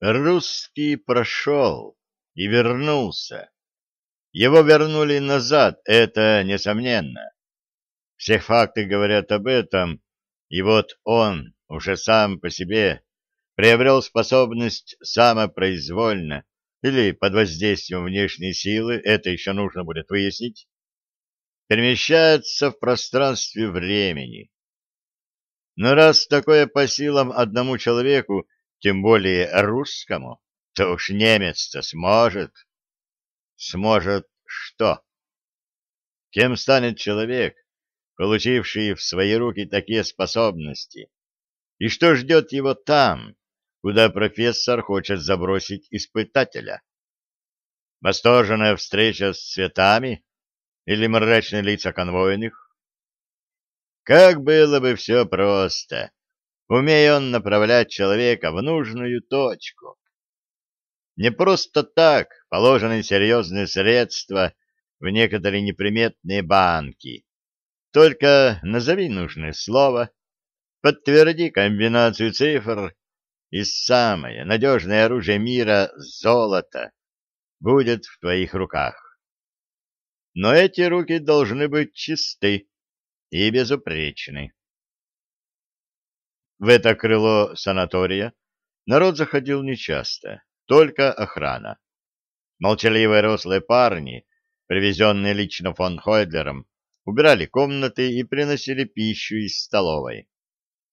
Русский прошел и вернулся. Его вернули назад, это несомненно. Все факты говорят об этом, и вот он уже сам по себе приобрел способность самопроизвольно или под воздействием внешней силы, это еще нужно будет выяснить, перемещается в пространстве времени. Но раз такое по силам одному человеку, тем более русскому, то уж немец-то сможет. Сможет что? Кем станет человек, получивший в свои руки такие способности? И что ждет его там, куда профессор хочет забросить испытателя? Восторженная встреча с цветами или мрачные лица конвойных? Как было бы все просто, умея он направлять человека в нужную точку. Не просто так положены серьезные средства в некоторые неприметные банки. Только назови нужное слово, подтверди комбинацию цифр, и самое надежное оружие мира — золото — будет в твоих руках. Но эти руки должны быть чисты и безупречны. В это крыло санатория народ заходил нечасто только охрана. Молчаливые рослые парни, привезенные лично фон Хойдлером, убирали комнаты и приносили пищу из столовой.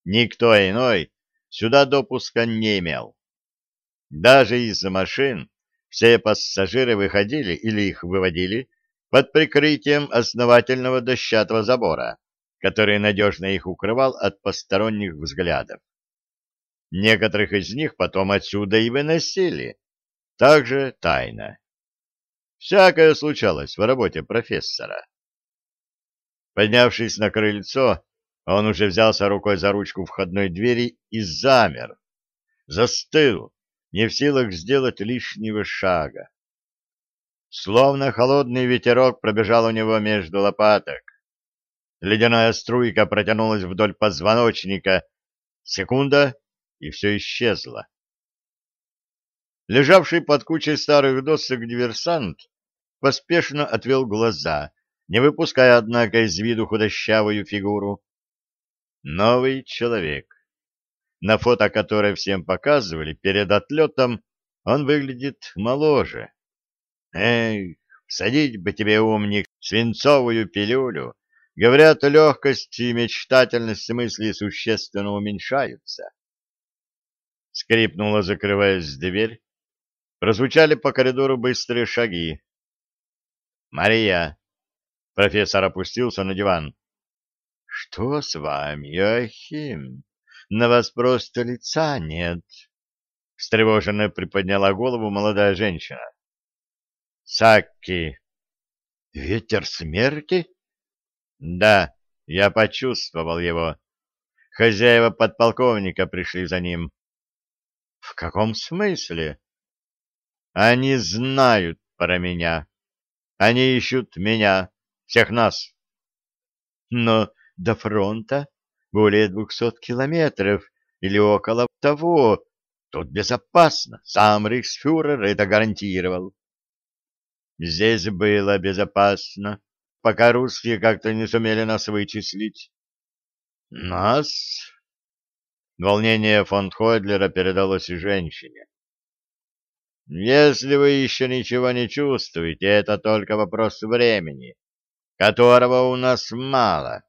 Никто иной сюда допуска не имел. Даже из машин все пассажиры выходили или их выводили под прикрытием основательного дощатого забора, который надежно их укрывал от посторонних взглядов. Некоторых из них потом отсюда и выносили, также тайно. Всякое случалось в работе профессора. Поднявшись на крыльцо, он уже взялся рукой за ручку входной двери и замер, застыл, не в силах сделать лишнего шага. Словно холодный ветерок пробежал у него между лопаток. Ледяная струйка протянулась вдоль позвоночника. Секунда, и все исчезло. Лежавший под кучей старых досок диверсант поспешно отвел глаза, не выпуская, однако, из виду худощавую фигуру. Новый человек. На фото, которое всем показывали перед отлетом, он выглядит моложе. Эх, садить бы тебе, умник, свинцовую пилюлю. Говорят, легкость и мечтательность мысли существенно уменьшаются. Скрипнула, закрываясь дверь. Прозвучали по коридору быстрые шаги. «Мария!» Профессор опустился на диван. «Что с вами, Йохим? На вас просто лица нет!» Встревоженно приподняла голову молодая женщина. «Сакки!» «Ветер смерти?» «Да, я почувствовал его. Хозяева подполковника пришли за ним. В каком смысле? Они знают про меня. Они ищут меня, всех нас. Но до фронта более двухсот километров или около того. Тут безопасно. Сам рейхсфюрер это гарантировал. Здесь было безопасно, пока русские как-то не сумели нас вычислить. Нас? Волнение фон Хойдлера передалось и женщине. «Если вы еще ничего не чувствуете, это только вопрос времени, которого у нас мало.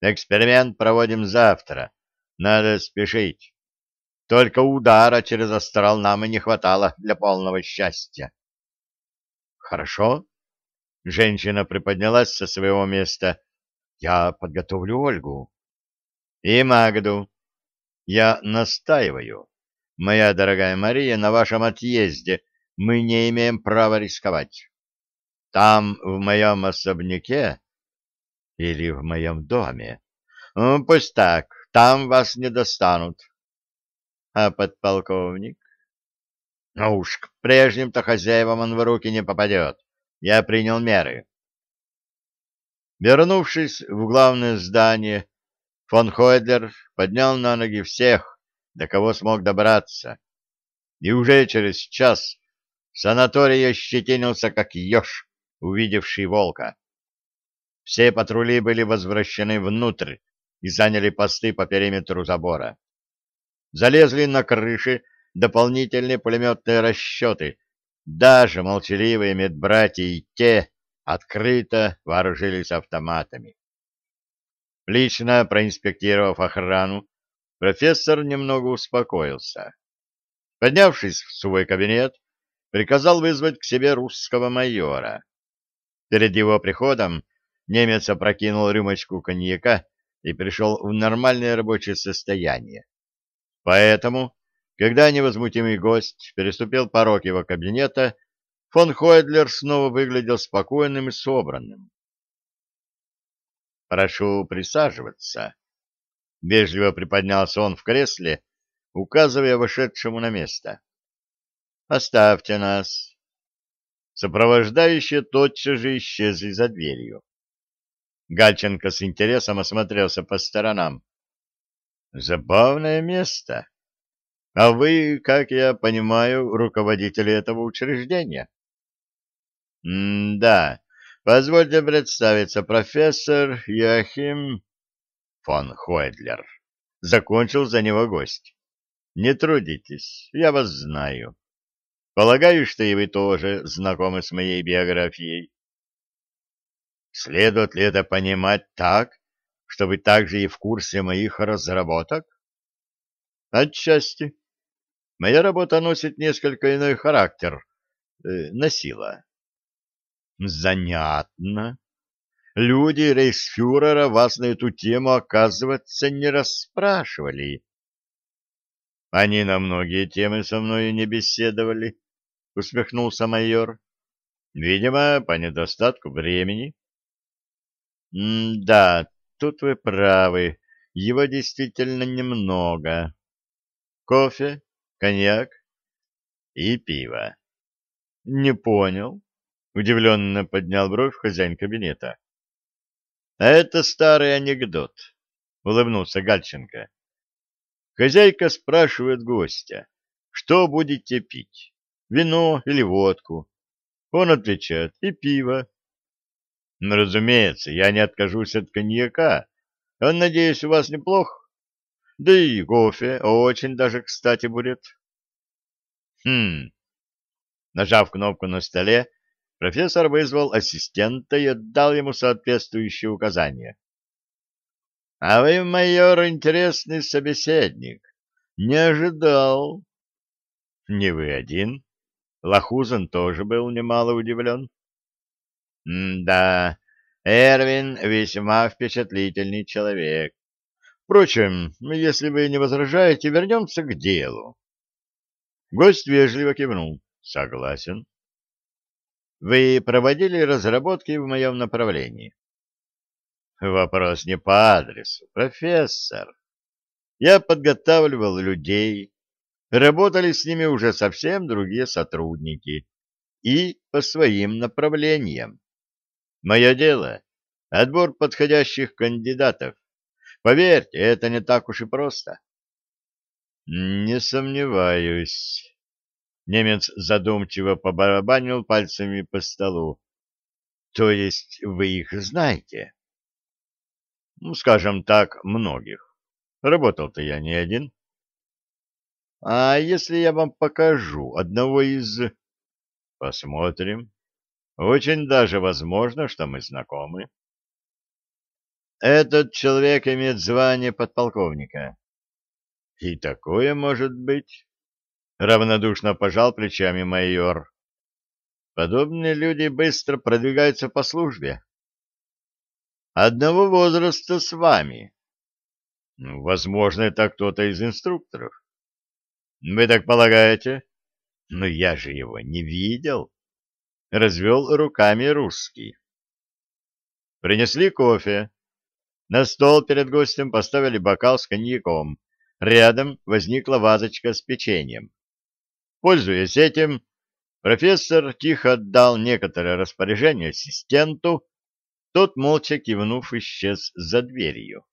Эксперимент проводим завтра. Надо спешить. Только удара через астрал нам и не хватало для полного счастья». «Хорошо». Женщина приподнялась со своего места. «Я подготовлю Ольгу». «И Магду. Я настаиваю, моя дорогая Мария, на вашем отъезде. Мы не имеем права рисковать. Там, в моем особняке или в моем доме, ну, пусть так, там вас не достанут. А подполковник? Ну уж, к прежним-то хозяевам он в руки не попадет. Я принял меры. Вернувшись в главное здание, Фон Хойдлер поднял на ноги всех, до кого смог добраться. и уже через час санаторий ощетинился, как еж, увидевший волка. Все патрули были возвращены внутрь и заняли посты по периметру забора. Залезли на крыши дополнительные пулеметные расчеты, даже молчаливые медбратья и те открыто вооружились автоматами. Лично проинспектировав охрану, профессор немного успокоился. Поднявшись в свой кабинет, приказал вызвать к себе русского майора. Перед его приходом немец опрокинул рюмочку коньяка и пришел в нормальное рабочее состояние. Поэтому, когда невозмутимый гость переступил порог его кабинета, фон Хойдлер снова выглядел спокойным и собранным. «Прошу присаживаться», — вежливо приподнялся он в кресле, указывая вошедшему на место. «Оставьте нас». Сопровождающие тотчас же исчезли за дверью. Гальченко с интересом осмотрелся по сторонам. «Забавное место. А вы, как я понимаю, руководители этого учреждения?» «М-да, позвольте представиться, профессор Яхим фон Хойдлер». Закончил за него гость. Не трудитесь, я вас знаю. Полагаю, что и вы тоже знакомы с моей биографией. Следует ли это понимать так, что вы также и в курсе моих разработок? Отчасти. Моя работа носит несколько иной характер. Э, носила. Занятно. Люди рейхсфюрера вас на эту тему, оказывается, не расспрашивали. Они на многие темы со мной не беседовали, — усмехнулся майор. Видимо, по недостатку времени. — Да, тут вы правы, его действительно немного. Кофе, коньяк и пиво. — Не понял, — удивленно поднял бровь хозяин кабинета. — Это старый анекдот, — улыбнулся Гальченко. Хозяйка спрашивает гостя, что будете пить, вино или водку? Он отвечает, и пиво. Ну, разумеется, я не откажусь от коньяка. Он, надеюсь, у вас неплох? Да и кофе очень даже кстати будет. Хм. Нажав кнопку на столе, профессор вызвал ассистента и отдал ему соответствующие указания. — А вы, майор, интересный собеседник. Не ожидал. — Не вы один. Лохузан тоже был немало удивлен. — Да, Эрвин весьма впечатлительный человек. Впрочем, если вы не возражаете, вернемся к делу. Гость вежливо кивнул. — Согласен. — Вы проводили разработки в моем направлении? Вопрос не по адресу, профессор. Я подготавливал людей, работали с ними уже совсем другие сотрудники и по своим направлениям. Мое дело — отбор подходящих кандидатов. Поверьте, это не так уж и просто. Не сомневаюсь. Немец задумчиво побарабанил пальцами по столу. То есть вы их знаете? Ну, скажем так, многих. Работал-то я не один. А если я вам покажу одного из... Посмотрим. Очень даже возможно, что мы знакомы. Этот человек имеет звание подполковника. И такое может быть. Равнодушно пожал плечами майор. Подобные люди быстро продвигаются по службе одного возраста с вами. Ну, возможно, это кто-то из инструкторов. Вы так полагаете? Но я же его не видел. Развел руками русский. Принесли кофе. На стол перед гостем поставили бокал с коньяком. Рядом возникла вазочка с печеньем. Пользуясь этим, профессор тихо отдал некоторое распоряжение ассистенту, тот, молча кивнув, исчез за дверью.